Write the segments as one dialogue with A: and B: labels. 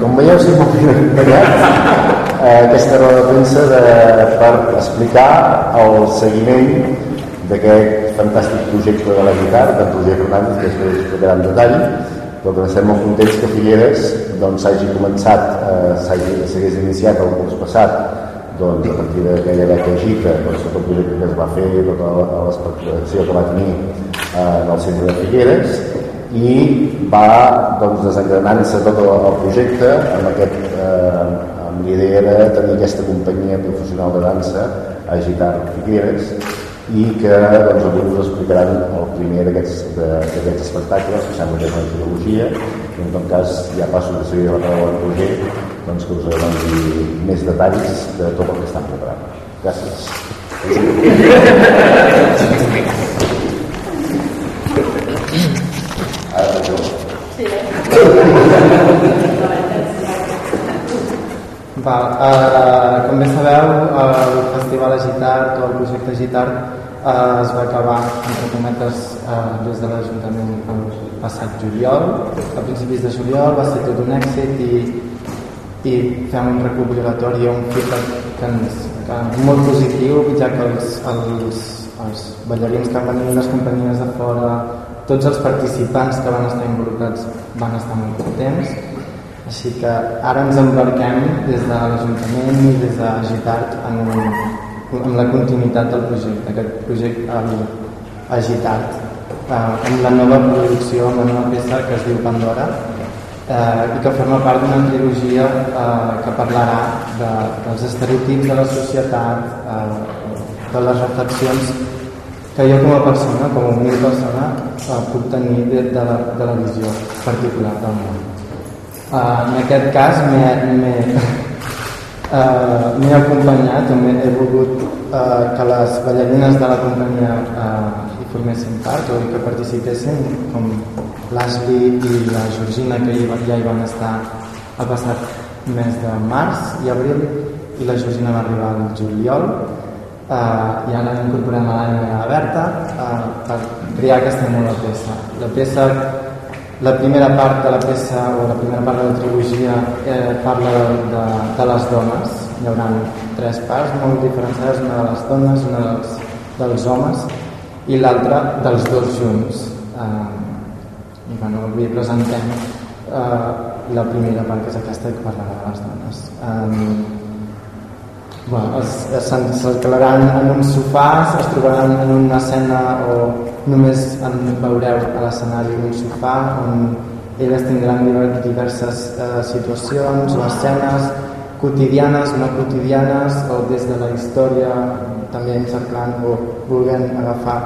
A: com veieu, sí, molt ben eh, aquesta roda de premsa de, per explicar el seguiment d'aquest fantàstic projecte de la guitarra, de Roger Fernández, que després explicarà en detall, però que estem molt contents que Figueres s'hagi doncs, començat, eh, s'hagués iniciat el curs passat doncs, a partir d'aquella beca Gita, doncs, tot el projecte que es va fer, tota l'expectació que va tenir eh, en el centre de Figueres, i va doncs, desengranant-se tot el, el projecte amb aquest eh, amb l'idea de tenir aquesta companyia professional de dansa a Gitar Figueres i que doncs, avui us explicaran el primer d'aquests espectacles que sembla que és una trilogia i en tot cas ja passo de seguida la paraula a Roger doncs, que us doni més detalls de tot el que estan preparant. Gràcies ara jo
B: Val, uh, com bé sabeu, el Festival Agitart o el projecte Agitart uh, es va acabar, entre cometes, uh, des de l'Ajuntament el passat juliol. A principis de juliol va ser tot un èxit i, i fem un recopilatori un feedback que ens, que, molt positiu, ja que els, els, els ballarins que van venir, les companyies de fora, tots els participants que van estar involucrats van estar molt contents així que ara ens embarquem des de l'Ajuntament i des de Agitart en, en la continuïtat del projecte, aquest projecte Agitart, eh, amb la nova producció, amb la nova peça que es diu Pandora eh, i que forma part d'una trilogia eh, que parlarà de, dels estereotips de la societat, eh, de les reflexions que jo com a persona, com a humil persona, eh, puc tenir de, de, la, de la visió particular del món. Uh, en aquest cas m'he uh, acompanyat, també he volgut uh, que les ballarines de la companyia uh, hi formessin part o que participessin, com l'Ashley i la Georgina, que ja hi van estar el passat mes de març i abril, i la Georgina va arribar al juliol, uh, i ara incorporem a l'Anna Berta uh, per crear aquesta nova peça. La peça la primera part de la peça o la primera part de la trilogia eh, parla de, de, de les dones. Hi haurà tres parts molt diferenciades, una de les dones, una dels, dels homes i l'altra dels dos junts. Eh, I bueno, avui presentem eh, la primera part, que és aquesta que parlarà de les dones. Eh, bueno, s'encalaran en uns sofàs, es trobaran en una escena o només en veureu a l'escenari un sofà on elles tindran diverses eh, situacions o escenes quotidianes, no quotidianes o des de la història també encerclant o volent agafar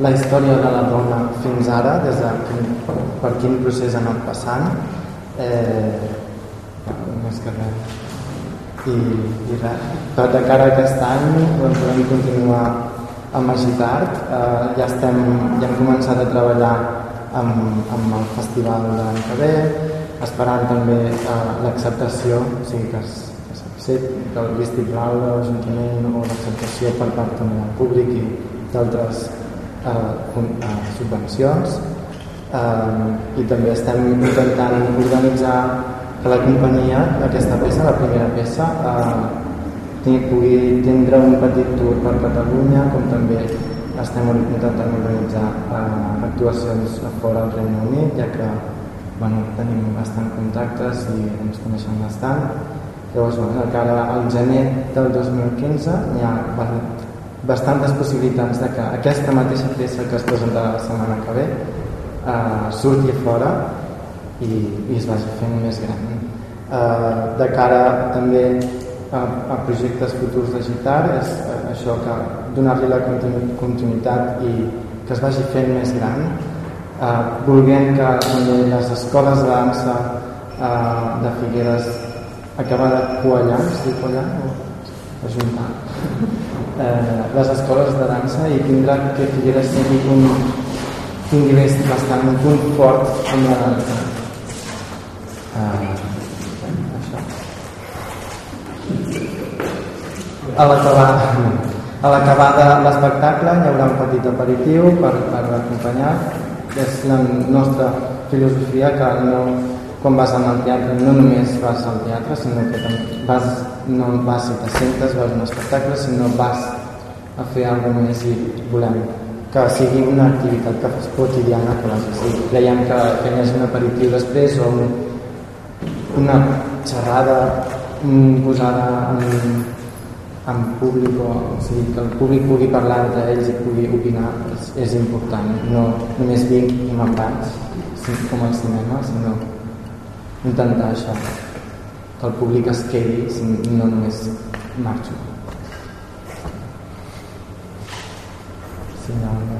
B: la història de la dona fins ara, des de quin, per quin procés ha anat passant. Eh, més que res i, i res, tot de cara a aquest any doncs, volem continuar amb Agitart. Eh, ja, estem, ja hem començat a treballar amb, amb el festival de l'any que ve, esperant també eh, l'acceptació, o sigui que es, que que el vistiplau de l'Ajuntament o l'acceptació per part també del públic i d'altres eh, eh, subvencions. Eh, I també estem intentant organitzar que la companyia, aquesta peça, la primera peça, eh, pugui tindre un petit tour per Catalunya, com també estem intentant organitzar eh, actuacions a fora del Regne Unit, ja que bueno, tenim bastant contactes i ens coneixem bastant. Llavors, bueno, cara al gener del 2015 hi ha bastantes possibilitats de que aquesta mateixa peça que es presenta la setmana que ve eh, surti fora i, i es vagi fent més gran. Eh, de cara també a, a projectes futurs de Gitar és eh, això que donar-li la continuïtat i que es vagi fent més gran. Eh, volent que també les escoles de dansa eh, de Figueres acabar de coallar, es diu coallar o ajuntar? Eh, les escoles de dansa i tindrà que Figueres sigui un tingui bastant un punt fort amb la dansa a l'acabar de l'espectacle hi haurà un petit aperitiu per, per acompanyar. És la nostra filosofia que no quan vas al teatre no només vas al teatre, sinó que vas, no vas i t'assentes, vas a un espectacle, sinó vas a fer alguna més i volem que sigui una activitat que fas quotidiana que creiem que, que hi hagi un aperitiu després o un, una xerrada posada en, en públic o, o sigui, que el públic pugui parlar entre ells i pugui opinar és, és important. No només vinc i me'n vaig com al cinema sinó intentar això que el públic es quedi no només marxo. Si no, no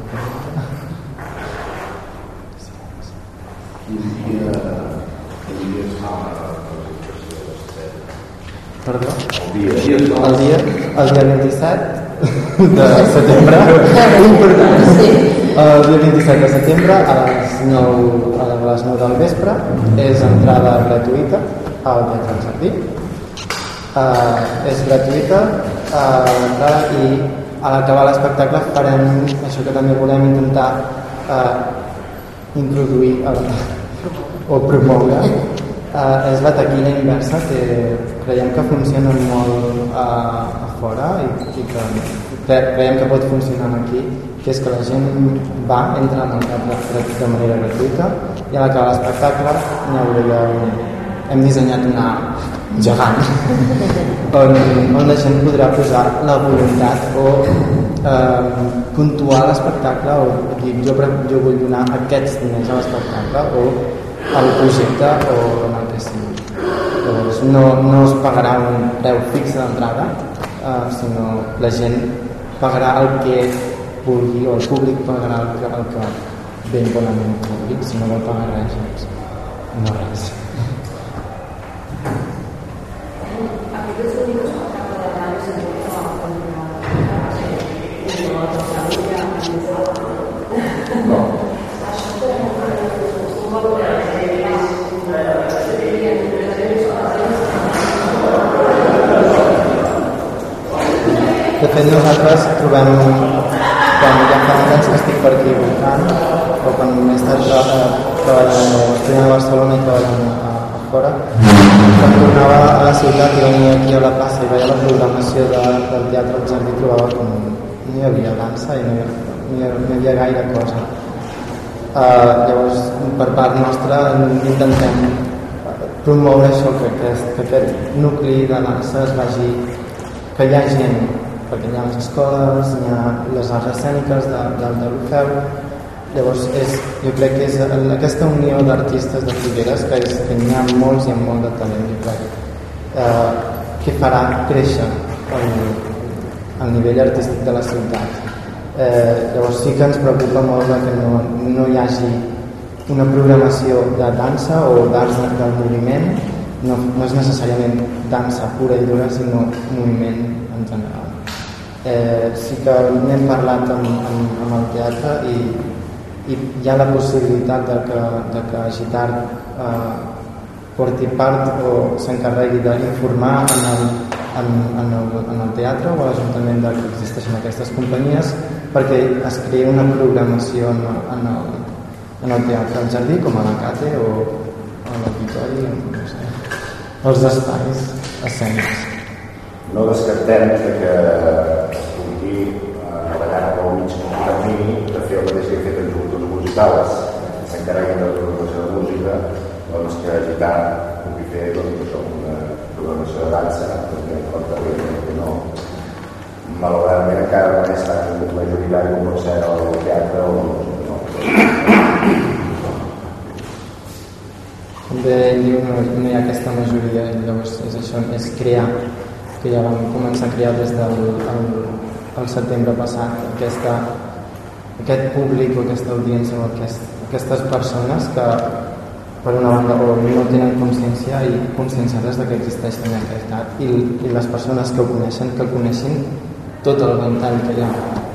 C: dia, quin dia es fa
B: Perdó?
C: el dia?
B: El dia, el dia 27 de setembre, important, sí. el dia 27 de setembre a les 9, a les 9 del vespre és entrada gratuïta al Teatre del Jardí. Uh, és gratuïta uh, i a l'acabar l'espectacle farem això que també volem intentar uh, introduir el, o promoure uh, és la taquilla inversa que creiem que funciona molt a, a fora i, i que creiem que pot funcionar aquí que és que la gent va, entra en el teatre de manera gratuïta i a l'acabar l'espectacle n'hi hauria hem dissenyat una gegant on, on la gent podrà posar la voluntat o eh, puntuar l'espectacle o dir jo, jo vull donar aquests diners a l'espectacle o al projecte o en el que sigui Llavors, no, no es pagarà un preu fix d'entrada eh, sinó la gent pagarà el que vulgui o el públic pagarà el que, el que ben bonament vulgui si no vol pagar res doncs no res fet, nosaltres trobem, quan ja fa anys que estic per aquí voltant, o quan més tard treballant a Barcelona i treballant a, a fora, quan tornava a la ciutat i venia aquí a la plaça i veia la programació de, del teatre al jardí, trobava com no hi havia dansa i no hi, no hi, no hi havia gaire cosa. Uh, llavors, per part nostra, intentem promoure això, que, que, que aquest nucli de dansa es vagi, que hi ha gent perquè hi ha les escoles, hi ha les arts escèniques de, de, de l'Ofeu, llavors és, jo crec que és aquesta unió d'artistes de Figueres, que, és, que n'hi ha molts i amb molt de talent, jo crec, eh, que farà créixer el, el nivell artístic de la ciutat. Eh, llavors sí que ens preocupa molt que no, no hi hagi una programació de dansa o d'arts del moviment, no, no és necessàriament dansa pura i dura, sinó moviment en general eh, sí que n'hem parlat amb, amb, amb el teatre i, i hi ha la possibilitat de que, de que Gitar eh, porti part o s'encarregui d'informar en, el, en, en, el, en el teatre o a l'Ajuntament de que existeixen aquestes companyies perquè es creï una programació en, en, el, en el teatre al jardí com a la Cate o a l'auditori no sé, els espais escènics
A: no descartem que es pugui eh, a la com mig termini de fer el mateix que he fet en joventuts musicals que s'encarreguen de la programació de música doncs que agitar pugui fer doncs, això, una programació de dansa perquè porta que no malauradament encara no és tan majoritari com pot ser el teatre o no.
B: també diu no, no hi ha aquesta majoria llavors és això, és crear que ja vam començar a crear des del el, el setembre passat aquesta, aquest públic o aquesta audiència o aquest, aquestes persones que per una banda o no tenen consciència i conscienciades de que existeix aquest art i, i les persones que ho coneixen que el coneixin tot el ventall que hi ha.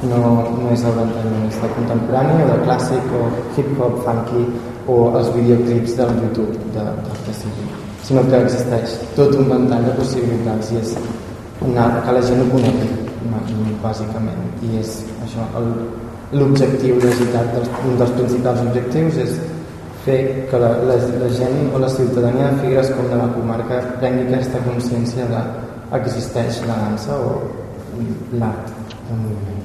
B: No, no és el ventall només de contemporani o de clàssic o hip-hop, funky o els videoclips del YouTube de, del que sigui sinó que existeix tot un ventall de possibilitats i és una, que la gent ho conegui bàsicament i és això l'objectiu de Gitat un dels principals objectius és fer que la, la, la gent o la ciutadania de Figueres com de la comarca prengui aquesta consciència de existeix la dansa o l'art en moviment.